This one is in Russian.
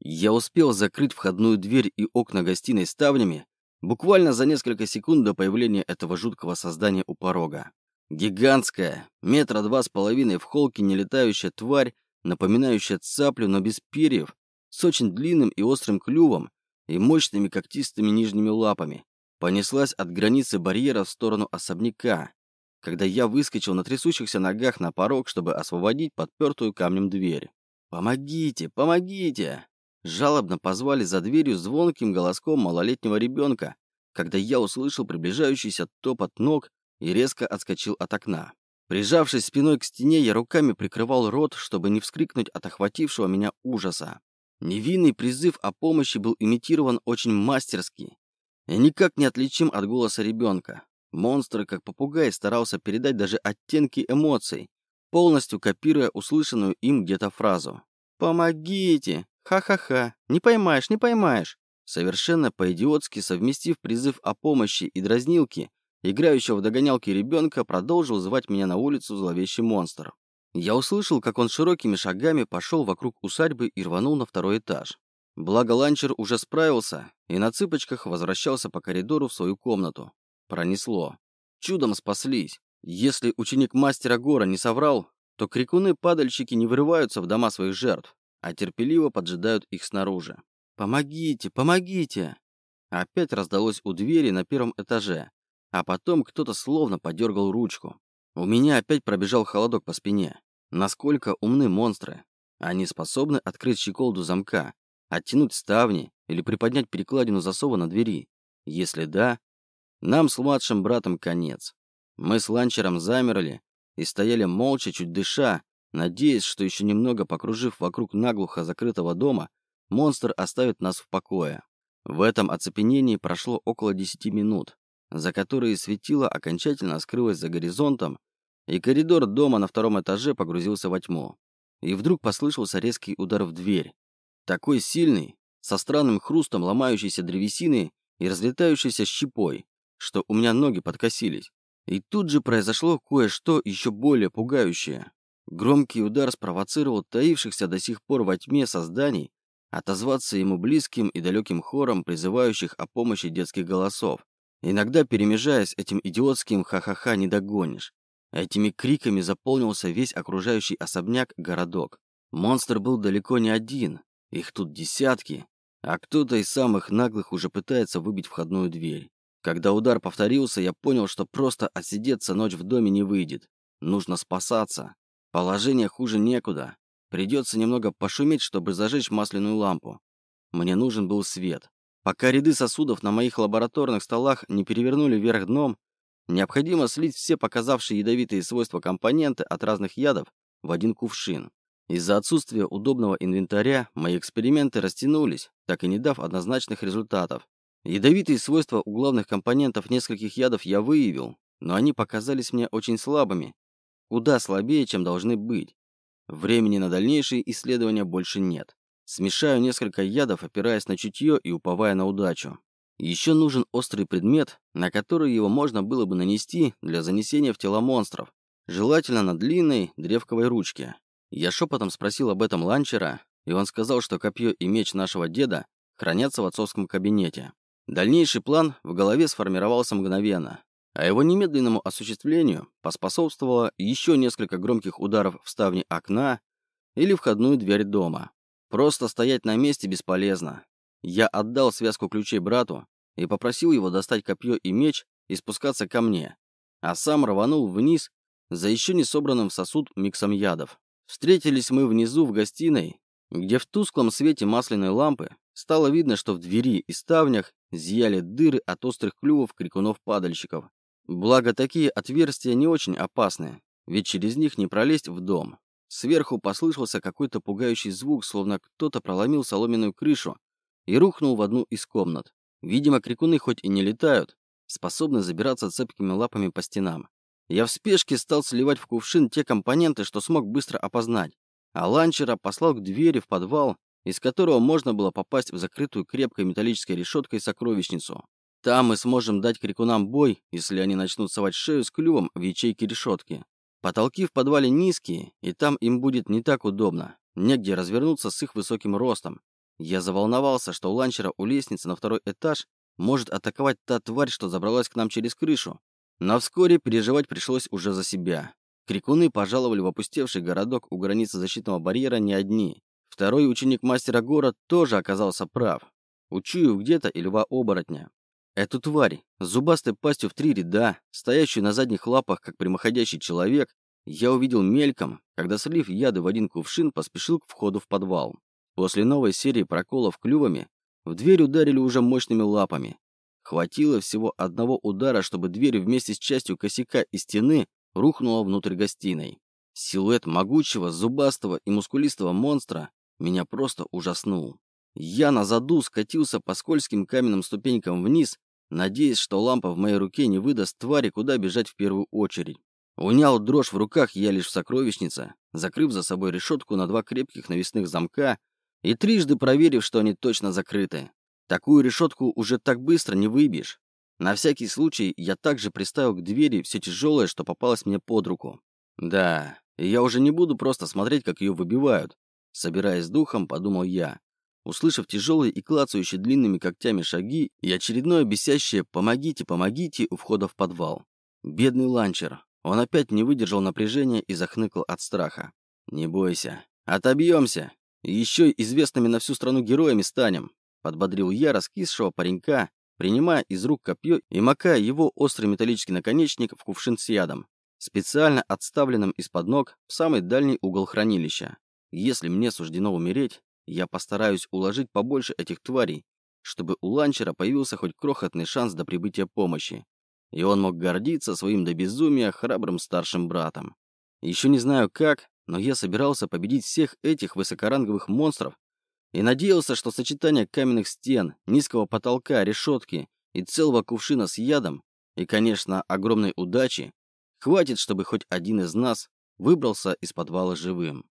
Я успел закрыть входную дверь и окна гостиной ставнями буквально за несколько секунд до появления этого жуткого создания у порога. Гигантская, метра два с половиной в холке нелетающая тварь, напоминающая цаплю, но без перьев, с очень длинным и острым клювом и мощными когтистыми нижними лапами, понеслась от границы барьера в сторону особняка, когда я выскочил на трясущихся ногах на порог, чтобы освободить подпертую камнем дверь. «Помогите! Помогите!» Жалобно позвали за дверью звонким голоском малолетнего ребенка, когда я услышал приближающийся топот ног и резко отскочил от окна. Прижавшись спиной к стене, я руками прикрывал рот, чтобы не вскрикнуть от охватившего меня ужаса. Невинный призыв о помощи был имитирован очень мастерски и никак не отличим от голоса ребенка. Монстр, как попугай, старался передать даже оттенки эмоций, полностью копируя услышанную им где-то фразу. «Помогите! Ха-ха-ха! Не поймаешь, не поймаешь!» Совершенно по-идиотски совместив призыв о помощи и дразнилки, играющего в догонялки ребенка продолжил звать меня на улицу зловещий монстр. Я услышал, как он широкими шагами пошел вокруг усадьбы и рванул на второй этаж. Благо ланчер уже справился и на цыпочках возвращался по коридору в свою комнату. Пронесло. Чудом спаслись. Если ученик мастера Гора не соврал, то крикуны-падальщики не вырываются в дома своих жертв, а терпеливо поджидают их снаружи. «Помогите! Помогите!» Опять раздалось у двери на первом этаже, а потом кто-то словно подергал ручку. У меня опять пробежал холодок по спине. Насколько умны монстры. Они способны открыть щеколду замка, оттянуть ставни или приподнять перекладину засова на двери. Если да, нам с младшим братом конец. Мы с ланчером замерли и стояли молча, чуть дыша, надеясь, что еще немного покружив вокруг наглухо закрытого дома, монстр оставит нас в покое. В этом оцепенении прошло около десяти минут, за которые светило окончательно скрылось за горизонтом, и коридор дома на втором этаже погрузился во тьму. И вдруг послышался резкий удар в дверь. Такой сильный, со странным хрустом ломающейся древесины и разлетающейся щепой, что у меня ноги подкосились. И тут же произошло кое-что еще более пугающее. Громкий удар спровоцировал таившихся до сих пор во тьме созданий отозваться ему близким и далеким хором, призывающих о помощи детских голосов. Иногда, перемежаясь этим идиотским «ха-ха-ха, не догонишь». Этими криками заполнился весь окружающий особняк-городок. Монстр был далеко не один, их тут десятки, а кто-то из самых наглых уже пытается выбить входную дверь. Когда удар повторился, я понял, что просто отсидеться ночь в доме не выйдет. Нужно спасаться. Положение хуже некуда. Придется немного пошуметь, чтобы зажечь масляную лампу. Мне нужен был свет. Пока ряды сосудов на моих лабораторных столах не перевернули вверх дном, необходимо слить все показавшие ядовитые свойства компоненты от разных ядов в один кувшин. Из-за отсутствия удобного инвентаря мои эксперименты растянулись, так и не дав однозначных результатов. Ядовитые свойства у главных компонентов нескольких ядов я выявил, но они показались мне очень слабыми, куда слабее, чем должны быть. Времени на дальнейшие исследования больше нет. Смешаю несколько ядов, опираясь на чутье и уповая на удачу. Еще нужен острый предмет, на который его можно было бы нанести для занесения в тела монстров, желательно на длинной древковой ручке. Я шепотом спросил об этом ланчера, и он сказал, что копье и меч нашего деда хранятся в отцовском кабинете. Дальнейший план в голове сформировался мгновенно, а его немедленному осуществлению поспособствовало еще несколько громких ударов в ставни окна или входную дверь дома. Просто стоять на месте бесполезно. Я отдал связку ключей брату и попросил его достать копье и меч и спускаться ко мне, а сам рванул вниз за еще не собранным в сосуд миксом ядов. Встретились мы внизу в гостиной, где в тусклом свете масляной лампы стало видно, что в двери и ставнях зияли дыры от острых клювов крикунов-падальщиков. Благо, такие отверстия не очень опасны, ведь через них не пролезть в дом. Сверху послышался какой-то пугающий звук, словно кто-то проломил соломенную крышу и рухнул в одну из комнат. Видимо, крикуны хоть и не летают, способны забираться цепкими лапами по стенам. Я в спешке стал сливать в кувшин те компоненты, что смог быстро опознать, а ланчера послал к двери в подвал из которого можно было попасть в закрытую крепкой металлической решеткой сокровищницу. Там мы сможем дать крикунам бой, если они начнут совать шею с клювом в ячейки решетки. Потолки в подвале низкие, и там им будет не так удобно, негде развернуться с их высоким ростом. Я заволновался, что у ланчера у лестницы на второй этаж может атаковать та тварь, что забралась к нам через крышу. Но вскоре переживать пришлось уже за себя. Крикуны пожаловали в опустевший городок у границы защитного барьера не одни. Второй ученик мастера гора тоже оказался прав. Учуяв где-то и льва-оборотня. Эту тварь, с зубастой пастью в три ряда, стоящую на задних лапах, как прямоходящий человек, я увидел мельком, когда, слив яды в один кувшин, поспешил к входу в подвал. После новой серии проколов клювами в дверь ударили уже мощными лапами. Хватило всего одного удара, чтобы дверь вместе с частью косяка и стены рухнула внутрь гостиной. Силуэт могучего, зубастого и мускулистого монстра меня просто ужаснул. Я на заду скатился по скользким каменным ступенькам вниз, надеясь, что лампа в моей руке не выдаст твари, куда бежать в первую очередь. Унял дрожь в руках я лишь в сокровищнице, закрыв за собой решетку на два крепких навесных замка и трижды проверив, что они точно закрыты. Такую решетку уже так быстро не выбьешь. На всякий случай я также приставил к двери все тяжелое, что попалось мне под руку. Да, я уже не буду просто смотреть, как ее выбивают. Собираясь духом, подумал я. Услышав тяжелые и клацающие длинными когтями шаги и очередное бесящее «помогите, помогите» у входа в подвал. Бедный ланчер. Он опять не выдержал напряжения и захныкал от страха. «Не бойся. Отобьемся. Еще известными на всю страну героями станем. Подбодрил я раскисшего паренька, принимая из рук копье и макая его острый металлический наконечник в кувшин с ядом, специально отставленным из-под ног в самый дальний угол хранилища. Если мне суждено умереть, я постараюсь уложить побольше этих тварей, чтобы у ланчера появился хоть крохотный шанс до прибытия помощи, и он мог гордиться своим до безумия храбрым старшим братом. Еще не знаю как, но я собирался победить всех этих высокоранговых монстров и надеялся, что сочетание каменных стен, низкого потолка, решетки и целого кувшина с ядом, и, конечно, огромной удачи, хватит, чтобы хоть один из нас выбрался из подвала живым.